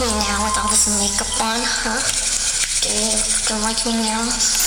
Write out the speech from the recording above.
me now with all this makeup on, huh? Do you, do you like me now?